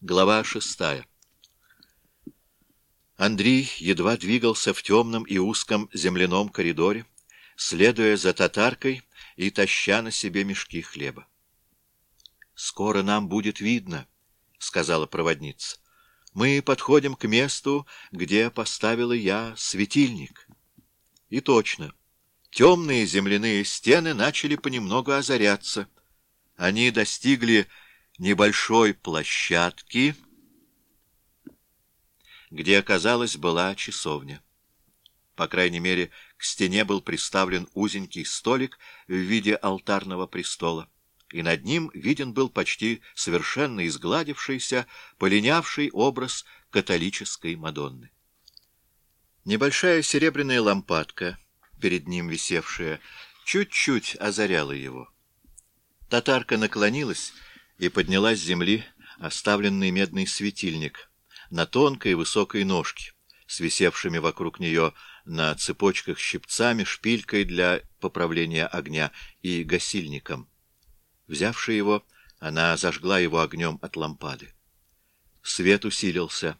Глава шестая. Андрей едва двигался в темном и узком земляном коридоре, следуя за татаркой и таща на себе мешки хлеба. «Скоро нам будет видно», — сказала проводница. «Мы подходим к месту, где поставила я светильник». И точно, темные земляные стены начали понемногу озаряться. Они достигли небольшой площадки, где, оказалось, была часовня. По крайней мере, к стене был приставлен узенький столик в виде алтарного престола, и над ним виден был почти совершенно изгладившийся, полинявший образ католической Мадонны. Небольшая серебряная лампадка, перед ним висевшая, чуть-чуть озаряла его. Татарка наклонилась и подняла с земли оставленный медный светильник на тонкой высокой ножке, свисевшими вокруг нее на цепочках щипцами, шпилькой для поправления огня и гасильником. Взявши его, она зажгла его огнем от лампады. Свет усилился,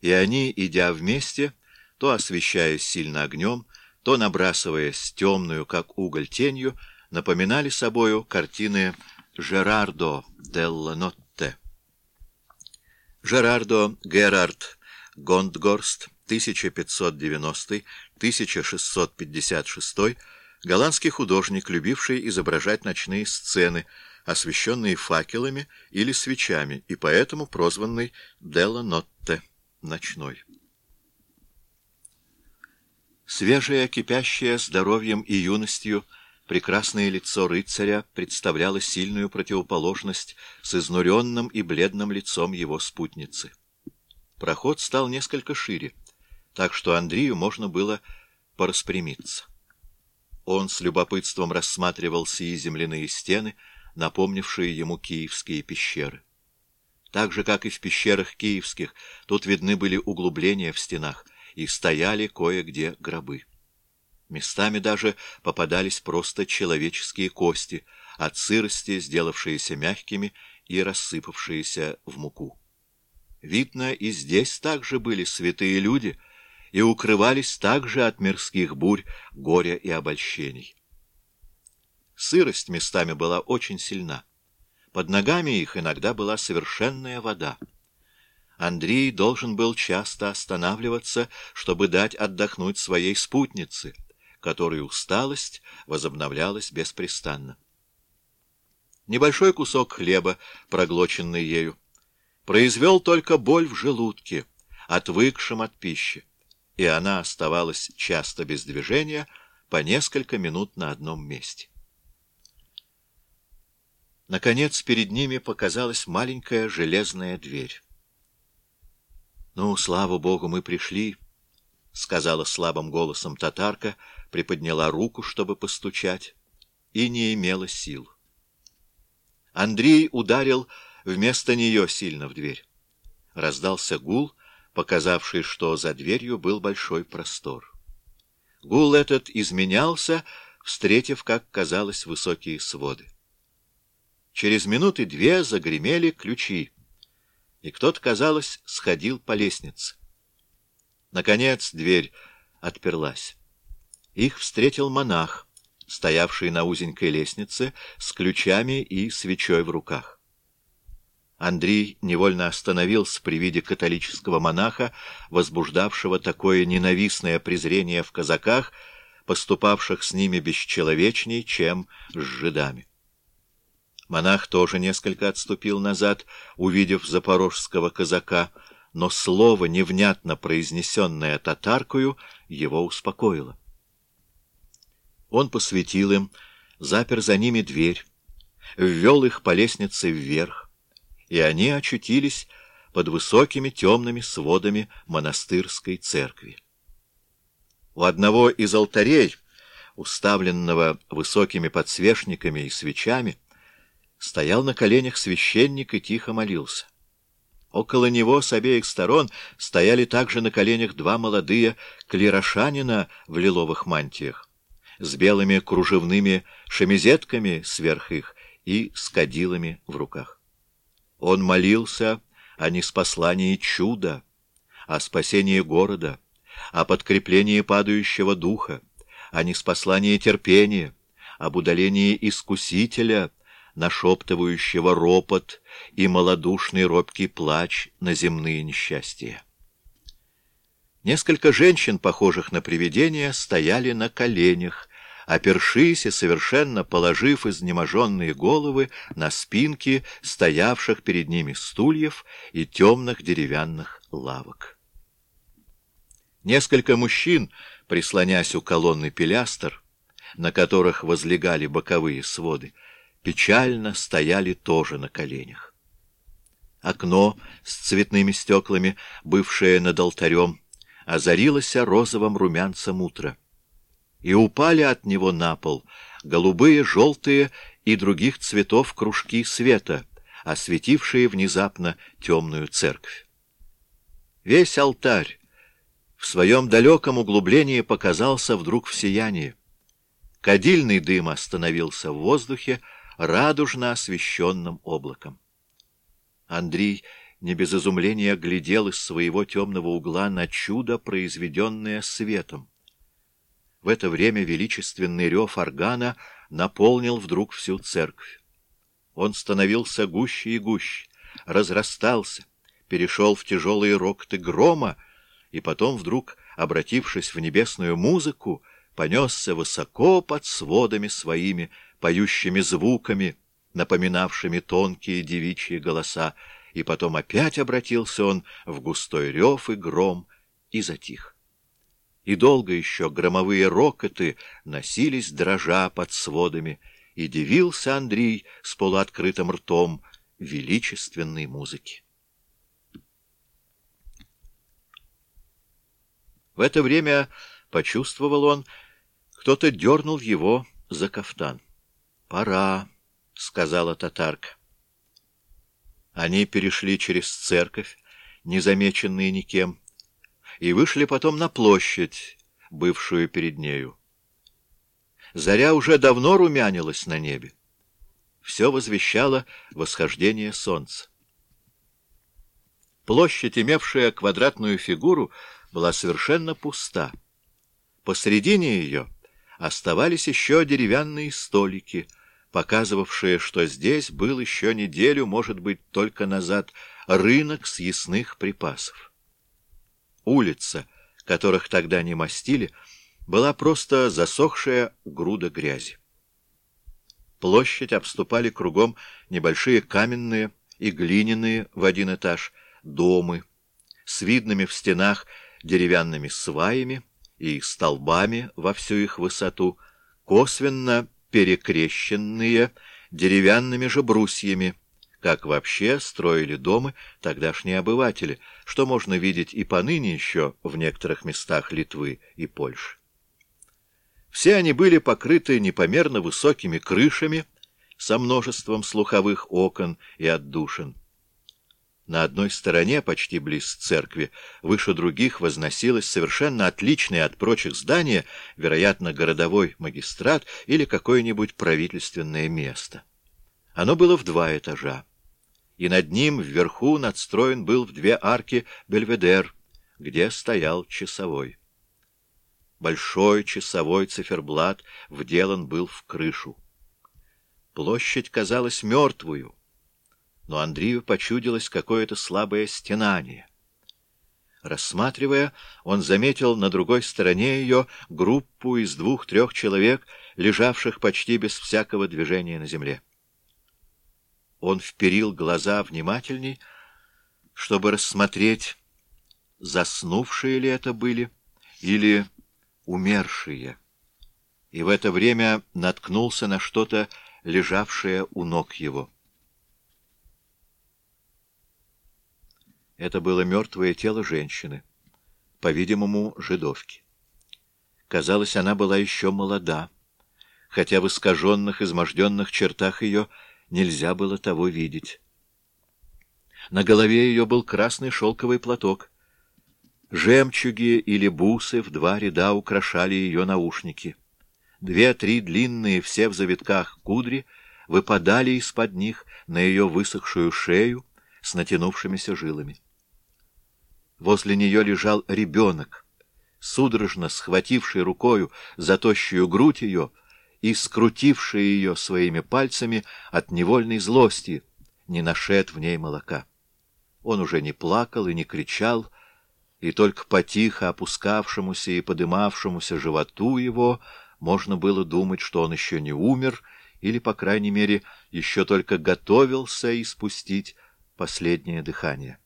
и они, идя вместе, то освещаясь сильно огнем, то набрасываясь темную, как уголь, тенью, напоминали собою картины Жерардо делла Нотте. Жерардо Герард Гондгорст, 1590-1656, голландский художник, любивший изображать ночные сцены, освещенные факелами или свечами, и поэтому прозванный Делла Нотте — ночной. Свежее, кипящее здоровьем и юностью — Прекрасное лицо рыцаря представляло сильную противоположность с изнуренным и бледным лицом его спутницы. Проход стал несколько шире, так что Андрею можно было пораспрямиться. Он с любопытством рассматривал сии земляные стены, напомнившие ему киевские пещеры. Так же, как и в пещерах киевских, тут видны были углубления в стенах, и стояли кое-где гробы. Местами даже попадались просто человеческие кости, от сырости сделавшиеся мягкими и рассыпавшиеся в муку. Видно, и здесь также были святые люди и укрывались также от мирских бурь, горя и обольщений. Сырость местами была очень сильна. Под ногами их иногда была совершенная вода. Андрей должен был часто останавливаться, чтобы дать отдохнуть своей спутнице — которой усталость возобновлялась беспрестанно. Небольшой кусок хлеба, проглоченный ею, произвел только боль в желудке, отвыкшем от пищи, и она оставалась часто без движения по несколько минут на одном месте. Наконец перед ними показалась маленькая железная дверь. «Ну, слава богу, мы пришли», — сказала слабым голосом татарка, приподняла руку, чтобы постучать, и не имела сил. Андрей ударил вместо нее сильно в дверь. Раздался гул, показавший, что за дверью был большой простор. Гул этот изменялся, встретив, как казалось, высокие своды. Через минуты две загремели ключи, и кто-то, казалось, сходил по лестнице. Наконец дверь отперлась. Их встретил монах, стоявший на узенькой лестнице с ключами и свечой в руках. Андрей невольно остановился при виде католического монаха, возбуждавшего такое ненавистное презрение в казаках, поступавших с ними бесчеловечней, чем с жидами. Монах тоже несколько отступил назад, увидев запорожского казака, но слово, невнятно произнесенное татаркою, его успокоило. Он посветил им, запер за ними дверь, ввел их по лестнице вверх, и они очутились под высокими темными сводами монастырской церкви. У одного из алтарей, уставленного высокими подсвечниками и свечами, стоял на коленях священник и тихо молился. Около него с обеих сторон стояли также на коленях два молодые клерошанина в лиловых мантиях с белыми кружевными шемизетками сверх их и с кадилами в руках. Он молился, о неспослании чуда, о спасении города, о подкреплении падающего духа, о неспослании терпения, об удалении искусителя, нашептывающего ропот и малодушный робкий плач на земные несчастья. Несколько женщин, похожих на привидения, стояли на коленях, опершись и совершенно положив изнеможенные головы на спинки стоявших перед ними стульев и темных деревянных лавок. Несколько мужчин, прислонясь у колонны пилястр, на которых возлегали боковые своды, печально стояли тоже на коленях. Окно с цветными стеклами, бывшее над алтарем, озарилось розовым румянцем утра и упали от него на пол голубые, желтые и других цветов кружки света, осветившие внезапно темную церковь. Весь алтарь в своем далеком углублении показался вдруг в сиянии. Кадильный дым остановился в воздухе, радужно освещенным облаком. Андрей не без изумления глядел из своего темного угла на чудо, произведенное светом. В это время величественный рев органа наполнил вдруг всю церковь. Он становился гуще и гуще, разрастался, перешел в тяжелые рокоты грома, и потом вдруг, обратившись в небесную музыку, понесся высоко под сводами своими, поющими звуками, напоминавшими тонкие девичьи голоса, и потом опять обратился он в густой рев и гром и затих и долго еще громовые рокоты носились дрожа под сводами, и дивился Андрей с полуоткрытым ртом величественной музыки. В это время почувствовал он, кто-то дернул его за кафтан. «Пора», — сказала татарка. Они перешли через церковь, незамеченные никем, и вышли потом на площадь, бывшую перед нею. Заря уже давно румянилась на небе. Все возвещало восхождение солнца. Площадь, имевшая квадратную фигуру, была совершенно пуста. Посредине ее оставались еще деревянные столики, показывавшие, что здесь был еще неделю, может быть, только назад, рынок съестных припасов. Улица, которых тогда не мастили, была просто засохшая груда грязи. Площадь обступали кругом небольшие каменные и глиняные в один этаж домы с видными в стенах деревянными сваями и столбами во всю их высоту, косвенно перекрещенные деревянными же брусьями, как вообще строили дома тогдашние обыватели, что можно видеть и поныне еще в некоторых местах Литвы и Польши. Все они были покрыты непомерно высокими крышами со множеством слуховых окон и отдушин. На одной стороне, почти близ церкви, выше других возносилось совершенно отличное от прочих здание, вероятно, городовой магистрат или какое-нибудь правительственное место. Оно было в два этажа и над ним вверху надстроен был в две арки бельведер, где стоял часовой. Большой часовой циферблат вделан был в крышу. Площадь казалась мертвую, но Андрею почудилось какое-то слабое стенание. Рассматривая, он заметил на другой стороне ее группу из двух-трех человек, лежавших почти без всякого движения на земле. Он вперил глаза внимательней, чтобы рассмотреть, заснувшие ли это были или умершие, и в это время наткнулся на что-то, лежавшее у ног его. Это было мертвое тело женщины, по-видимому, жидовки. Казалось, она была еще молода, хотя в искаженных, изможденных чертах ее нельзя было того видеть. На голове ее был красный шелковый платок. Жемчуги или бусы в два ряда украшали ее наушники. Две-три длинные, все в завитках кудри, выпадали из-под них на ее высохшую шею, с натянувшимися жилами. Возле нее лежал ребенок, судорожно схвативший рукою за тощую грудь ее и скрутивший ее своими пальцами от невольной злости, не нашед в ней молока. Он уже не плакал и не кричал, и только по тихо опускавшемуся и подымавшемуся животу его можно было думать, что он еще не умер или, по крайней мере, еще только готовился испустить последнее дыхание.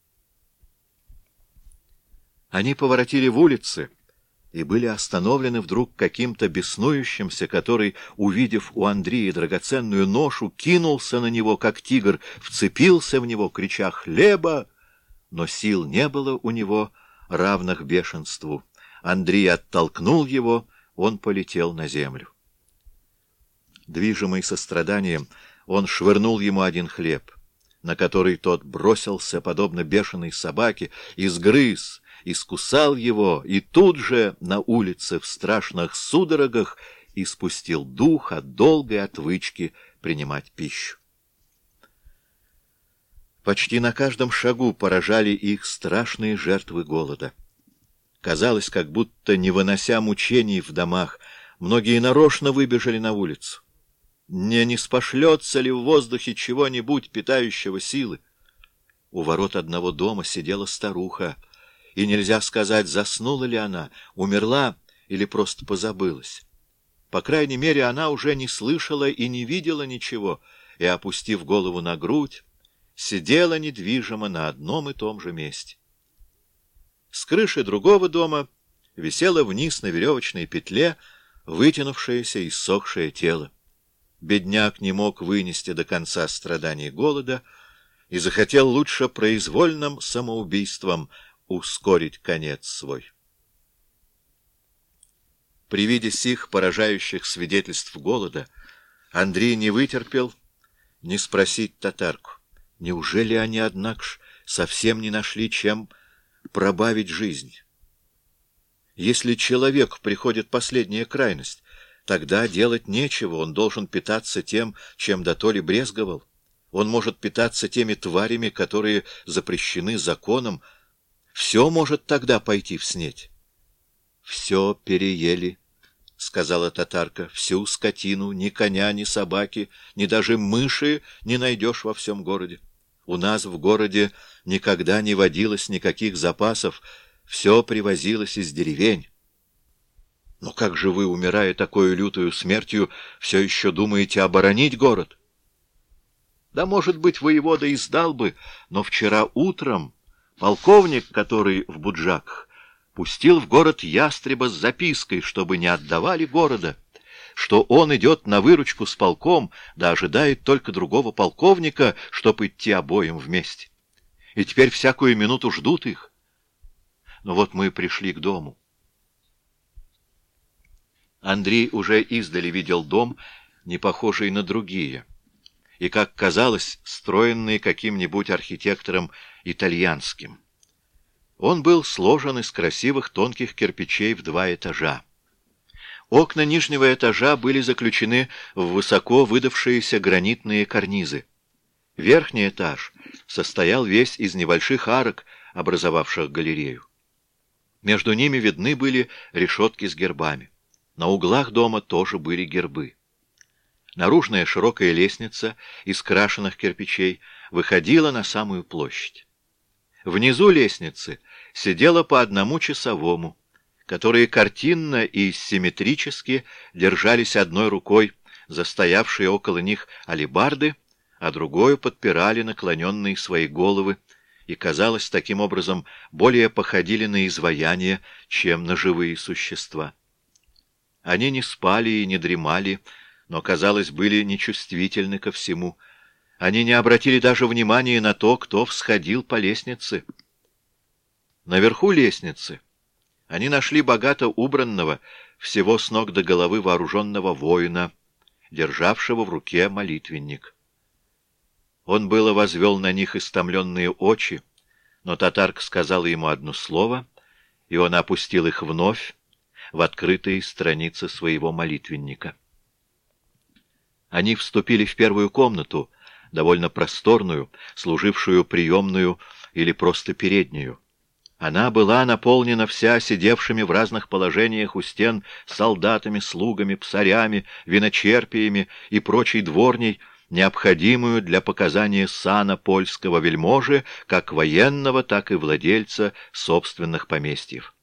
Они поворотили в улицы и были остановлены вдруг каким-то беснующимся, который, увидев у Андрея драгоценную ношу, кинулся на него, как тигр, вцепился в него, крича «Хлеба!» Но сил не было у него, равных бешенству. Андрей оттолкнул его, он полетел на землю. Движимый состраданием, он швырнул ему один хлеб, на который тот бросился, подобно бешеной собаке, и сгрыз, искусал его, и тут же на улице в страшных судорогах испустил дух от долгой отвычки принимать пищу. Почти на каждом шагу поражали их страшные жертвы голода. Казалось, как будто, не вынося мучений в домах, многие нарочно выбежали на улицу. Не не спошлется ли в воздухе чего-нибудь, питающего силы? У ворот одного дома сидела старуха, и нельзя сказать, заснула ли она, умерла или просто позабылась. По крайней мере, она уже не слышала и не видела ничего, и, опустив голову на грудь, сидела недвижимо на одном и том же месте. С крыши другого дома висело вниз на веревочной петле вытянувшееся и сохшее тело. Бедняк не мог вынести до конца страданий голода и захотел лучше произвольным самоубийством — ускорить конец свой. При виде сих поражающих свидетельств голода Андрей не вытерпел не спросить татарку. Неужели они, однако ж, совсем не нашли, чем пробавить жизнь? Если человек приходит последняя крайность, тогда делать нечего, он должен питаться тем, чем дотоле брезговал. Он может питаться теми тварями, которые запрещены законом, все может тогда пойти в снеть. — Все переели, — сказала татарка, — всю скотину, ни коня, ни собаки, ни даже мыши не найдешь во всем городе. У нас в городе никогда не водилось никаких запасов, все привозилось из деревень. Но как же вы, умирая такой лютою смертью, все еще думаете оборонить город? Да, может быть, воевода и сдал бы, но вчера утром... Полковник, который в Буджаках, пустил в город ястреба с запиской, чтобы не отдавали города, что он идет на выручку с полком, да ожидает только другого полковника, чтобы идти обоим вместе. И теперь всякую минуту ждут их. Но вот мы пришли к дому. Андрей уже издали видел дом, не похожий на другие, и, как казалось, строенный каким-нибудь архитектором итальянским. Он был сложен из красивых тонких кирпичей в два этажа. Окна нижнего этажа были заключены в высоко выдавшиеся гранитные карнизы. Верхний этаж состоял весь из небольших арок, образовавших галерею. Между ними видны были решетки с гербами. На углах дома тоже были гербы. Наружная широкая лестница из крашеных кирпичей выходила на самую площадь. Внизу лестницы сидело по одному часовому, которые картинно и симметрически держались одной рукой застоявшие около них алибарды, а другую подпирали наклоненные свои головы, и, казалось, таким образом более походили на изваяния, чем на живые существа. Они не спали и не дремали, но, казалось, были нечувствительны ко всему — они не обратили даже внимания на то, кто всходил по лестнице. Наверху лестницы они нашли богато убранного, всего с ног до головы вооруженного воина, державшего в руке молитвенник. Он было возвел на них истомленные очи, но татарка сказала ему одно слово, и он опустил их вновь в открытые страницы своего молитвенника. Они вступили в первую комнату — довольно просторную, служившую приемную или просто переднюю. Она была наполнена вся сидевшими в разных положениях у стен солдатами, слугами, псарями, виночерпиями и прочей дворней, необходимую для показания сана польского вельможи, как военного, так и владельца собственных поместьев.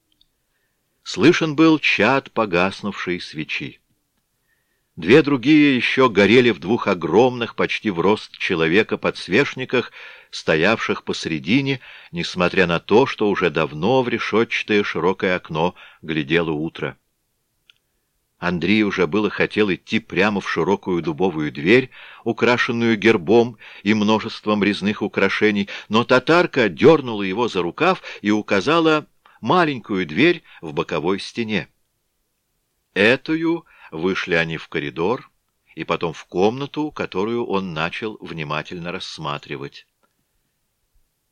Слышен был чад погаснувшей свечи. Две другие еще горели в двух огромных, почти в рост человека, подсвечниках, стоявших посредине, несмотря на то, что уже давно в решетчатое широкое окно глядело утро. Андрей уже было хотел идти прямо в широкую дубовую дверь, украшенную гербом и множеством резных украшений, но татарка дернула его за рукав и указала маленькую дверь в боковой стене. Этую Вышли они в коридор и потом в комнату, которую он начал внимательно рассматривать.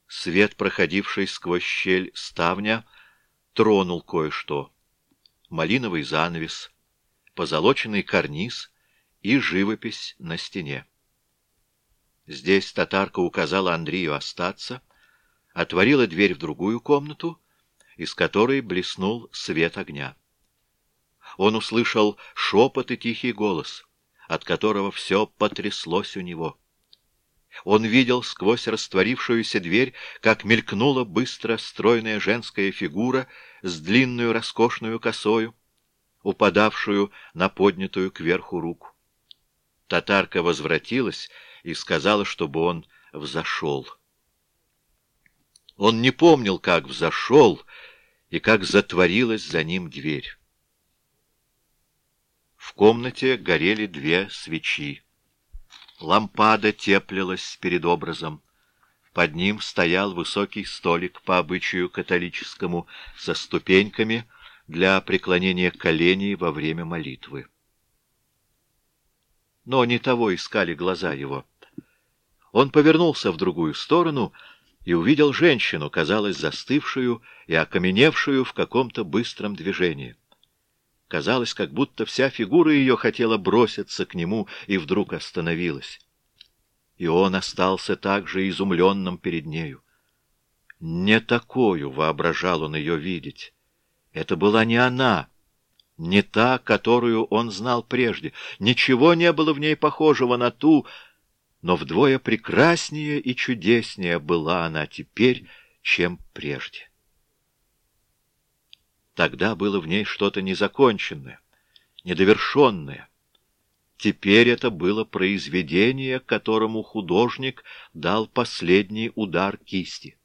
Свет, проходивший сквозь щель ставня, тронул кое-что. Малиновый занавес, позолоченный карниз и живопись на стене. Здесь татарка указала Андрею остаться, отворила дверь в другую комнату, из которой блеснул свет огня он услышал шепот и тихий голос, от которого все потряслось у него. Он видел сквозь растворившуюся дверь, как мелькнула быстро стройная женская фигура с длинную роскошную косою, упадавшую на поднятую кверху руку. Татарка возвратилась и сказала, чтобы он взошел. Он не помнил, как взошел и как затворилась за ним дверь. В комнате горели две свечи. Лампада теплилась перед образом. Под ним стоял высокий столик по обычаю католическому со ступеньками для преклонения коленей во время молитвы. Но не того искали глаза его. Он повернулся в другую сторону и увидел женщину, казалось, застывшую и окаменевшую в каком-то быстром движении. Казалось, как будто вся фигура ее хотела броситься к нему и вдруг остановилась. И он остался также изумленным перед нею. Не такую воображал он ее видеть. Это была не она, не та, которую он знал прежде. Ничего не было в ней похожего на ту, но вдвое прекраснее и чудеснее была она теперь, чем прежде. Тогда было в ней что-то незаконченное, недовершенное. Теперь это было произведение, которому художник дал последний удар кисти.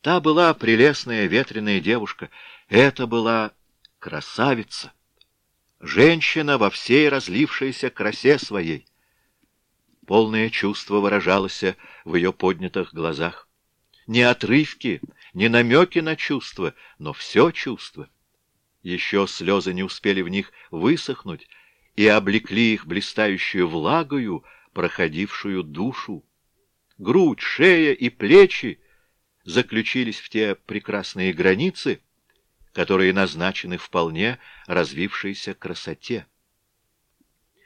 Та была прелестная ветреная девушка, это была красавица, женщина во всей разлившейся красе своей. Полное чувство выражалось в ее поднятых глазах. Не отрывки, не намеки на чувства, но все чувство. Еще слезы не успели в них высохнуть и облекли их блистающую влагою, проходившую душу. Грудь, шея и плечи заключились в те прекрасные границы, которые назначены вполне развившейся красоте.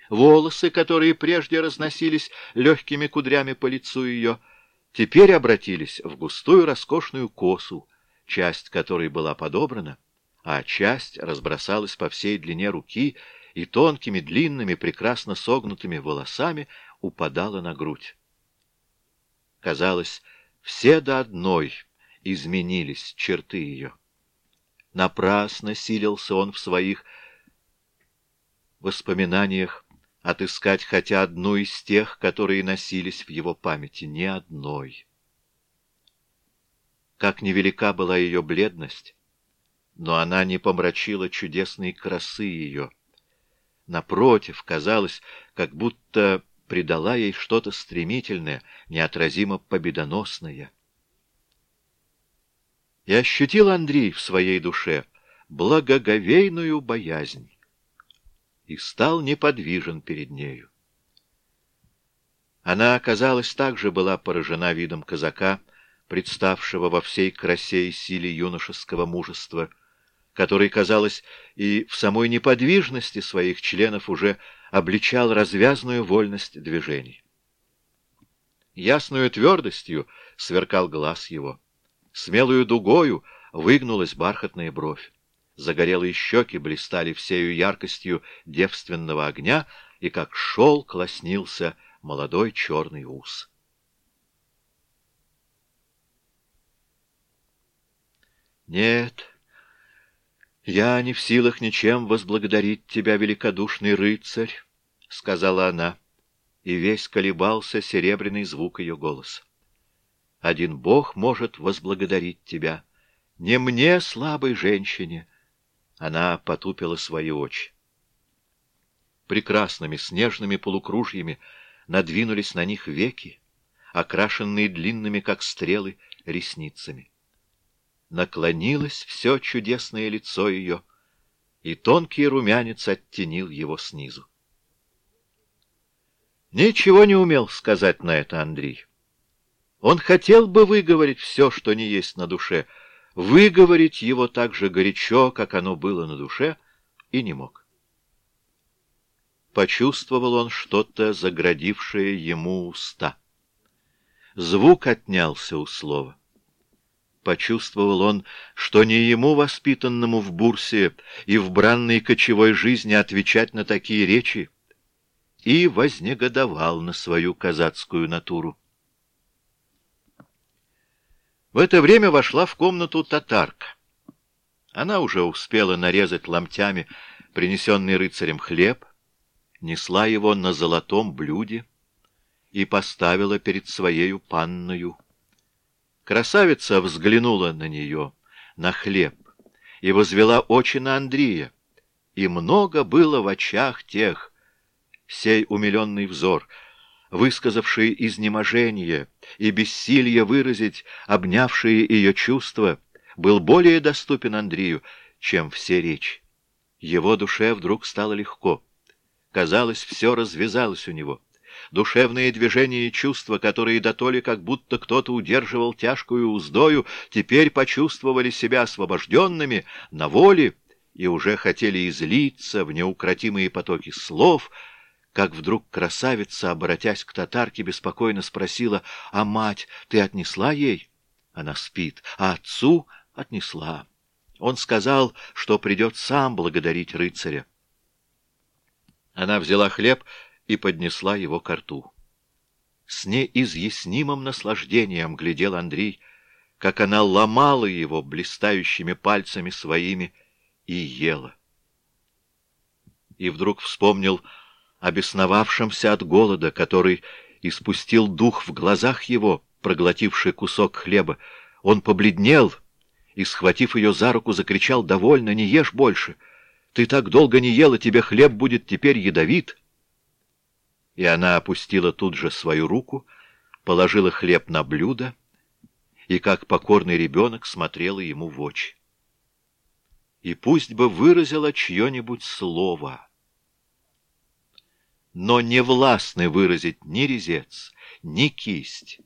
Волосы, которые прежде разносились легкими кудрями по лицу ее, — теперь обратились в густую роскошную косу, часть которой была подобрана, а часть разбросалась по всей длине руки и тонкими, длинными, прекрасно согнутыми волосами упадала на грудь. Казалось, все до одной изменились черты ее. Напрасно силился он в своих воспоминаниях отыскать хотя одну из тех, которые носились в его памяти, ни одной. Как невелика была ее бледность, но она не помрачила чудесной красы ее. Напротив, казалось, как будто придала ей что-то стремительное, неотразимо победоносное. И ощутил Андрей в своей душе благоговейную боязнь и стал неподвижен перед нею. Она, оказалось, также была поражена видом казака, представшего во всей красе и силе юношеского мужества, который, казалось, и в самой неподвижности своих членов уже обличал развязную вольность движений. Ясную твердостью сверкал глаз его. Смелую дугою выгнулась бархатная бровь. Загорелые щеки блистали всею яркостью девственного огня, и как шелк лоснился молодой черный ус. Нет, я не в силах ничем возблагодарить тебя, великодушный рыцарь, — сказала она, и весь колебался серебряный звук ее голоса. Один Бог может возблагодарить тебя, не мне, слабой женщине. Она потупила свои очи. Прекрасными снежными полукружьями надвинулись на них веки, окрашенные длинными, как стрелы, ресницами наклонилось все чудесное лицо ее, и тонкий румянец оттенил его снизу. Ничего не умел сказать на это Андрей. Он хотел бы выговорить все, что не есть на душе, выговорить его так же горячо, как оно было на душе, и не мог. Почувствовал он что-то, заградившее ему уста. Звук отнялся у слова. Почувствовал он, что не ему, воспитанному в бурсе и в бранной кочевой жизни, отвечать на такие речи, и вознегодовал на свою казацкую натуру. В это время вошла в комнату татарка. Она уже успела нарезать ломтями принесенный рыцарем хлеб, несла его на золотом блюде и поставила перед своею панною. Красавица взглянула на нее, на хлеб, и возвела очи на Андрея. И много было в очах тех, сей умиленный взор, высказавший изнеможение и бессилье выразить обнявшие ее чувства, был более доступен Андрею, чем все речи. Его душе вдруг стало легко. Казалось, все развязалось у него душевные движения и чувства, которые дотоле как будто кто-то удерживал тяжкую уздою, теперь почувствовали себя освобожденными на воле и уже хотели излиться в неукротимые потоки слов, как вдруг красавица, обратясь к татарке, беспокойно спросила, «А мать ты отнесла ей?» Она спит. «А отцу?» «Отнесла». Он сказал, что придет сам благодарить рыцаря. Она взяла хлеб и поднесла его к рту. С неизъяснимым наслаждением глядел Андрей, как она ломала его блистающими пальцами своими и ела. И вдруг вспомнил о бесновавшемся от голода, который испустил дух в глазах его, проглотивший кусок хлеба. Он побледнел и, схватив ее за руку, закричал «Довольно, не ешь больше! Ты так долго не ела, тебе хлеб будет теперь ядовит!» и она опустила тут же свою руку, положила хлеб на блюдо и, как покорный ребенок, смотрела ему в очи. И пусть бы выразила чье-нибудь слово, но не властны выразить ни резец, ни кисть,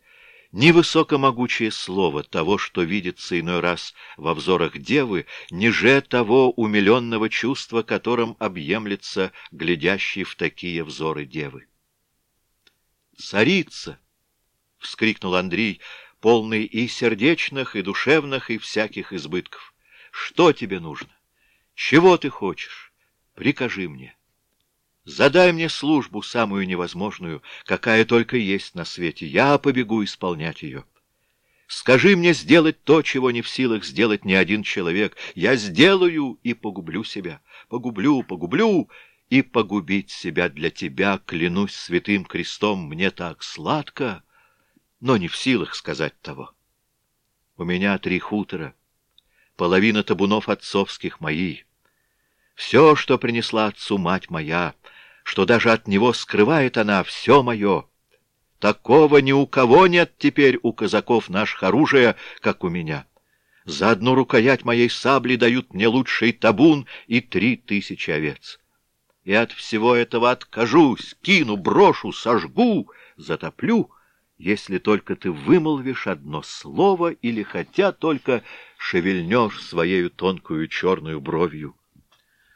ни высокомогучее слово того, что видится иной раз во взорах девы, ниже того умиленного чувства, которым объемлется глядящий в такие взоры девы. «Царица!» — вскрикнул Андрей, полный и сердечных, и душевных, и всяких избытков. «Что тебе нужно? Чего ты хочешь? Прикажи мне. Задай мне службу самую невозможную, какая только есть на свете. Я побегу исполнять ее». Скажи мне сделать то, чего не в силах сделать ни один человек. Я сделаю и погублю себя. Погублю, погублю, и погубить себя для тебя, клянусь святым крестом, мне так сладко, но не в силах сказать того. У меня три хутора, половина табунов отцовских мои. Все, что принесла отцу мать моя, что даже от него скрывает она, все мое. Такого ни у кого нет теперь у казаков наших оружия, как у меня. За одну рукоять моей сабли дают мне лучший табун и три тысячи овец и от всего этого откажусь, кину, брошу, сожгу, затоплю, если только ты вымолвишь одно слово или хотя только шевельнешь своею тонкую черную бровью.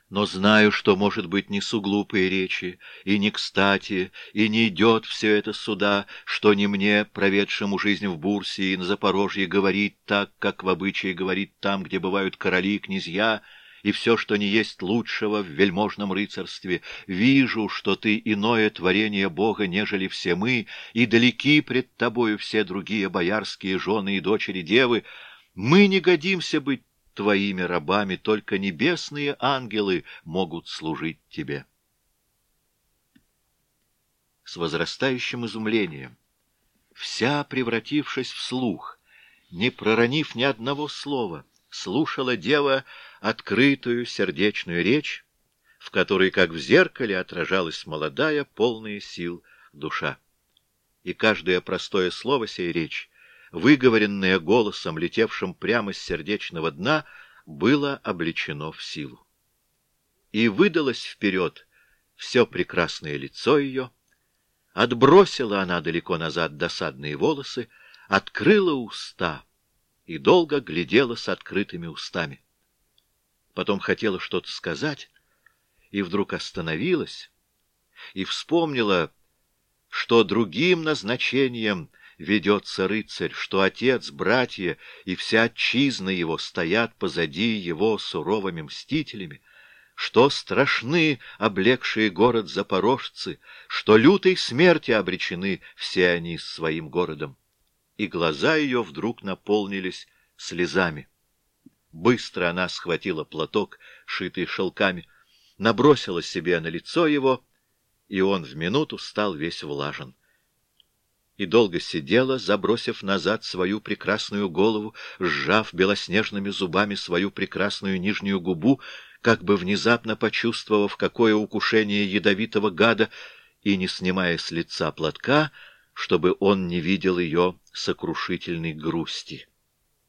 Но знаю, что, может быть, не суглупые речи, и не кстати, и не идет все это сюда, что не мне, проведшему жизнь в Бурсе и на Запорожье, говорить так, как в обычае говорит там, где бывают короли и князья, и все, что не есть лучшего в вельможном рыцарстве. Вижу, что ты иное творение Бога, нежели все мы, и далеки пред тобою все другие боярские жены и дочери девы. Мы не годимся быть твоими рабами, только небесные ангелы могут служить тебе. С возрастающим изумлением, вся превратившись в слух, не проронив ни одного слова, слушала дева открытую сердечную речь, в которой, как в зеркале, отражалась молодая, полная сил душа. И каждое простое слово сей речь выговоренное голосом, летевшим прямо с сердечного дна, было облечено в силу. И выдалось вперед все прекрасное лицо ее, отбросила она далеко назад досадные волосы, открыла уста и долго глядела с открытыми устами. Потом хотела что-то сказать, и вдруг остановилась и вспомнила, что другим назначением — ведется рыцарь, что отец, братья и вся отчизна его стоят позади его суровыми мстителями, что страшны облегшие город запорожцы, что лютой смерти обречены все они своим городом. И глаза ее вдруг наполнились слезами. Быстро она схватила платок, шитый шелками, набросила себе на лицо его, и он в минуту стал весь влажен и долго сидела, забросив назад свою прекрасную голову, сжав белоснежными зубами свою прекрасную нижнюю губу, как бы внезапно почувствовав, какое укушение ядовитого гада, и не снимая с лица платка, чтобы он не видел ее сокрушительной грусти.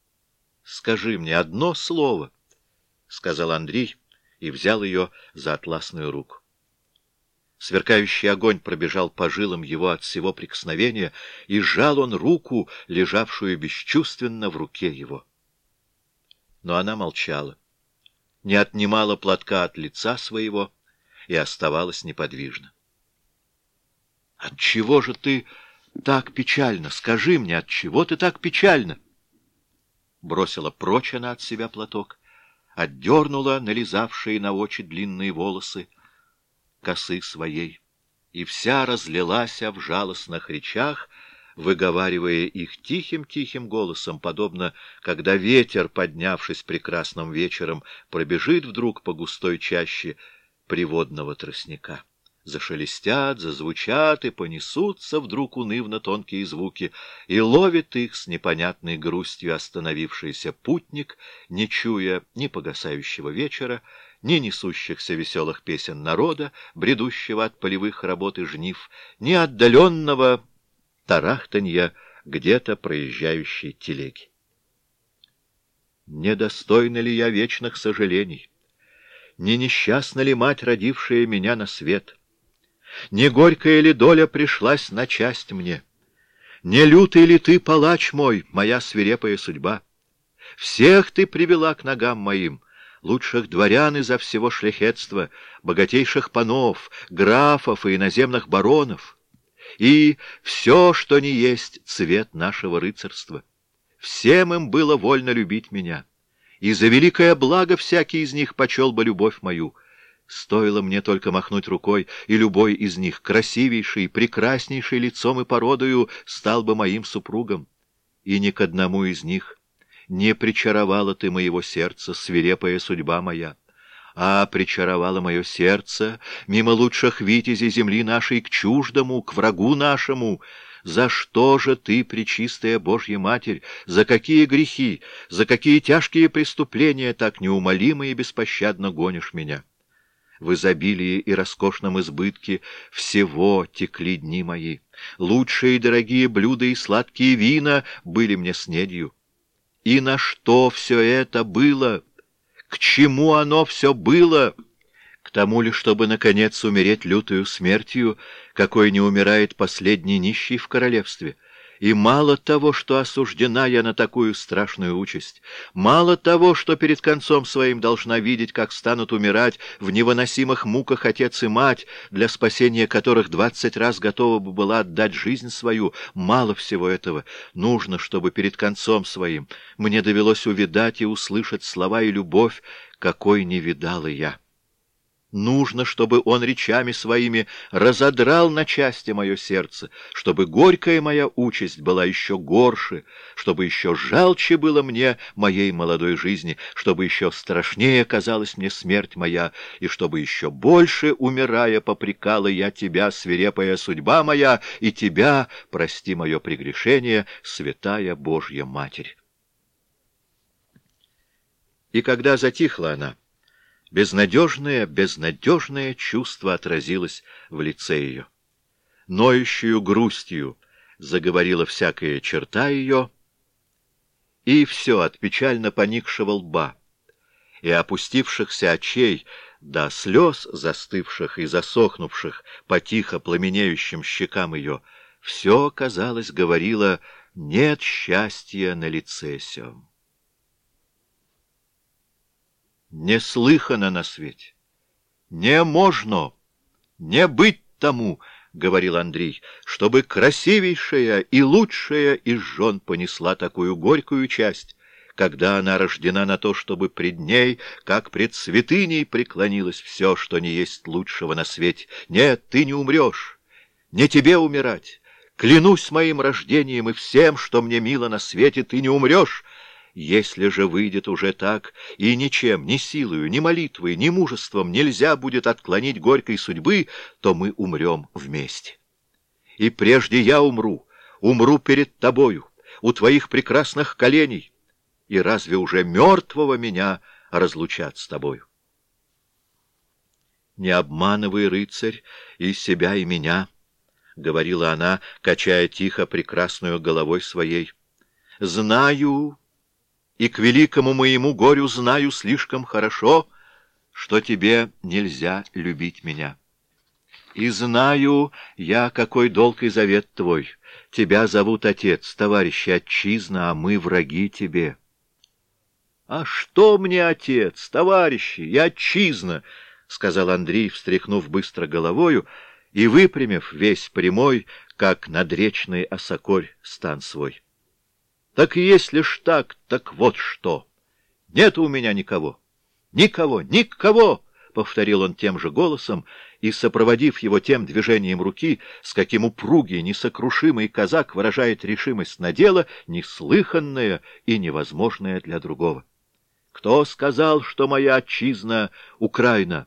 — Скажи мне одно слово, — сказал Андрей и взял ее за атласную руку. Сверкающий огонь пробежал по жилам его от всего прикосновения, и сжал он руку, лежавшую бесчувственно в руке его. Но она молчала, не отнимала платка от лица своего и оставалась неподвижна. — Отчего же ты так печально? Скажи мне, отчего ты так печально? Бросила прочь она от себя платок, отдернула нализавшие на очи длинные волосы, косы своей, и вся разлилась в жалостных речах, выговаривая их тихим-тихим голосом, подобно, когда ветер, поднявшись прекрасным вечером, пробежит вдруг по густой чаще приводного тростника. Зашелестят, зазвучат и понесутся вдруг унывно тонкие звуки, и ловит их с непонятной грустью остановившийся путник, не чуя ни погасающего вечера, ни несущихся веселых песен народа, бредущего от полевых работ и жнив, ни отдаленного тарахтанья где-то проезжающей телеги. Недостойна ли я вечных сожалений? Не несчастна ли мать, родившая меня на свет? Не горькая ли доля пришлась на часть мне? Не лютый ли ты, палач мой, моя свирепая судьба? Всех ты привела к ногам моим — лучших дворян изо всего шляхетства, богатейших панов, графов и иноземных баронов, и все, что не есть цвет нашего рыцарства. Всем им было вольно любить меня, и за великое благо всякий из них почел бы любовь мою. Стоило мне только махнуть рукой, и любой из них, красивейший, прекраснейший лицом и породою, стал бы моим супругом. И ни к одному из них не причаровала ты моего сердца, свирепая судьба моя, а причаровала мое сердце мимо лучших витязей земли нашей к чуждому, к врагу нашему. За что же ты, пречистая Божья Матерь, за какие грехи, за какие тяжкие преступления так неумолимо и беспощадно гонишь меня? В изобилии и роскошном избытке всего текли дни мои. Лучшие и дорогие блюда и сладкие вина были мне снедью. И на что все это было? К чему оно все было? К тому ли, чтобы, наконец, умереть лютую смертью, какой не умирает последний нищий в королевстве? И мало того, что осуждена я на такую страшную участь, мало того, что перед концом своим должна видеть, как станут умирать в невыносимых муках отец и мать, для спасения которых двадцать раз готова бы была отдать жизнь свою, мало всего этого. Нужно, чтобы перед концом своим мне довелось увидать и услышать слова и любовь, какой не видала я. Нужно, чтобы он речами своими разодрал на части мое сердце, чтобы горькая моя участь была еще горше, чтобы еще жалче было мне моей молодой жизни, чтобы еще страшнее казалась мне смерть моя, и чтобы еще больше, умирая, попрекала я тебя, свирепая судьба моя, и тебя, прости мое прегрешение, святая Божья Матерь. И когда затихла она, Безнадежное, безнадежное чувство отразилось в лице ее. Ноющую грустью заговорила всякая черта ее, и все от печально поникшего лба и опустившихся очей до слез, застывших и засохнувших по тихо пламенеющим щекам ее, все, казалось, говорило «нет счастья на лице сём». Не слыхано на свете. Не можно, не быть тому, — говорил Андрей, — чтобы красивейшая и лучшая из жен понесла такую горькую часть, когда она рождена на то, чтобы пред ней, как пред святыней, преклонилось все, что не есть лучшего на свете. Нет, ты не умрешь, не тебе умирать. Клянусь моим рождением и всем, что мне мило на свете, ты не умрешь, если же выйдет уже так, и ничем, ни силою, ни молитвой, ни мужеством нельзя будет отклонить горькой судьбы, то мы умрем вместе. И прежде я умру, умру перед тобою, у твоих прекрасных коленей, и разве уже мертвого меня разлучат с тобою? Не обманывай, рыцарь, и себя, и меня, — говорила она, качая тихо прекрасную головой своей. — Знаю, и к великому моему горю знаю слишком хорошо, что тебе нельзя любить меня. И знаю я, какой долг и завет твой. Тебя зовут отец, товарищ отчизна, а мы враги тебе. — А что мне отец, товарищи, и отчизна? — сказал Андрей, встряхнув быстро головою и выпрямив весь прямой, как надречный осокорь, стан свой. Так если ж так, так вот что. Нет у меня никого. Никого, никого! — повторил он тем же голосом, и, сопроводив его тем движением руки, с каким упругий, несокрушимый казак выражает решимость на дело, неслыханное и невозможное для другого. Кто сказал, что моя отчизна — Украина?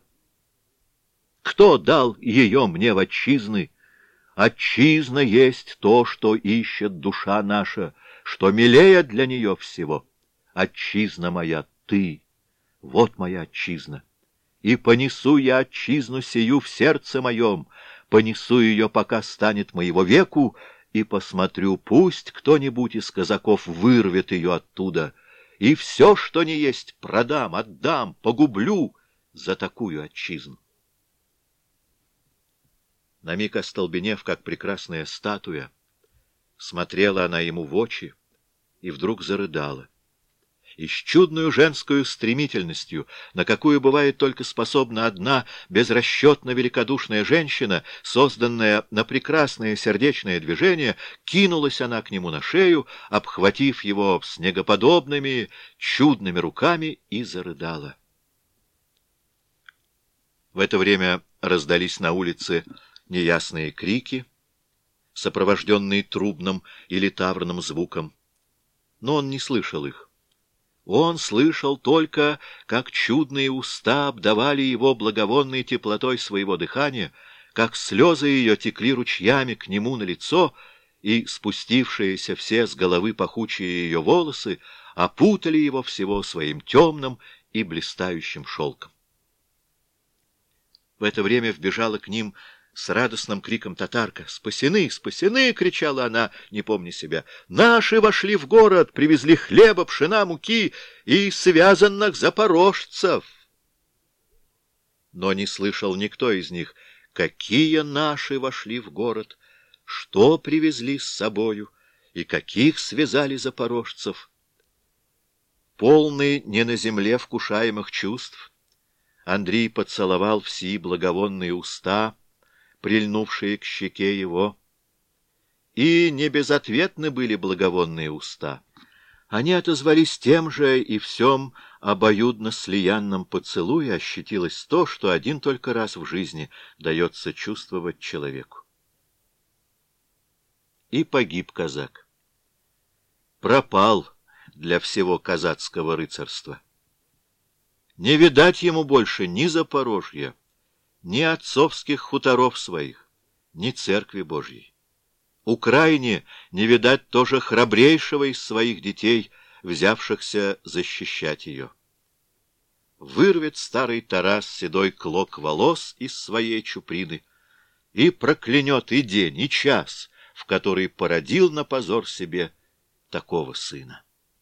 Кто дал ее мне в отчизны? Отчизна есть то, что ищет душа наша — что милее для нее всего. Отчизна моя, ты, вот моя отчизна. И понесу я отчизну сию в сердце моем, понесу ее, пока станет моего веку, и посмотрю, пусть кто-нибудь из казаков вырвет ее оттуда, и все, что не есть, продам, отдам, погублю за такую отчизну. На миг остолбенев, как прекрасная статуя, смотрела она ему в очи, и вдруг зарыдала. И с чудную женскую стремительностью, на какую бывает только способна одна безрасчетно великодушная женщина, созданная на прекрасное сердечное движение, кинулась она к нему на шею, обхватив его снегоподобными, чудными руками и зарыдала. В это время раздались на улице неясные крики, сопровожденные трубным или таврным звуком но он не слышал их. Он слышал только, как чудные уста обдавали его благовонной теплотой своего дыхания, как слезы ее текли ручьями к нему на лицо, и спустившиеся все с головы пахучие ее волосы опутали его всего своим темным и блистающим шелком. В это время вбежала к ним с радостным криком татарка. «Спасены! Спасены!» — кричала она, не помня себя. «Наши вошли в город, привезли хлеба, пшена, муки и связанных запорожцев!» Но не слышал никто из них, какие наши вошли в город, что привезли с собою и каких связали запорожцев. Полный не на земле вкушаемых чувств, Андрей поцеловал все благовонные уста, прильнувшие к щеке его. И не безответны были благовонные уста. Они отозвались тем же, и всем обоюдно-слиянном поцелуе ощутилось то, что один только раз в жизни дается чувствовать человеку. И погиб казак. Пропал для всего казацкого рыцарства. Не видать ему больше ни Запорожья, ни отцовских хуторов своих, ни церкви Божьей. Украине не видать тоже храбрейшего из своих детей, взявшихся защищать ее. Вырвет старый Тарас седой клок волос из своей чуприны и проклянет и день, и час, в который породил на позор себе такого сына.